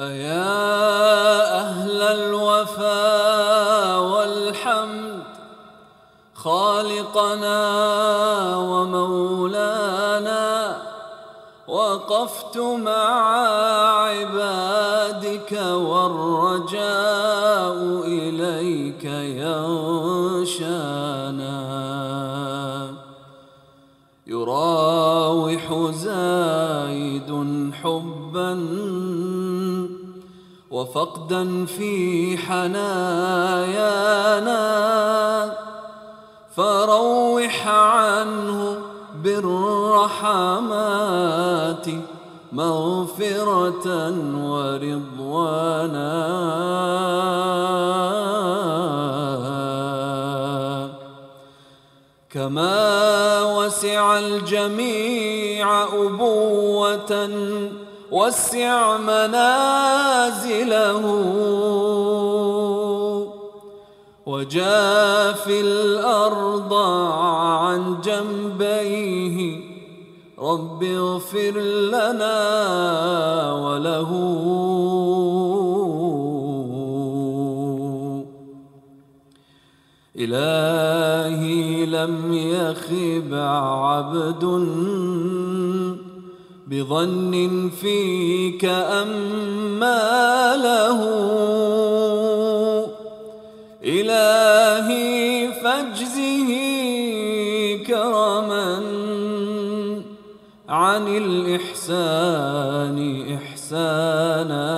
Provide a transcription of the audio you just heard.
أيا أهل الوفاء والحمد خالقنا ومولانا وقفت مع عبادك والرجاء إليك ينشانا. يراوح زايد حبا وفقدا في حنايانا فروح عنه بالرحمات مغفرة ورضوانا. كما وسع الجميع أبوةً وسع منازله وجاف الأرض عن جنبيه رب اغفر لنا وله. إلهي لم يخب عبد بظن فيك أماله إلهي فاجزه كرما عن الإحسان إحسانا.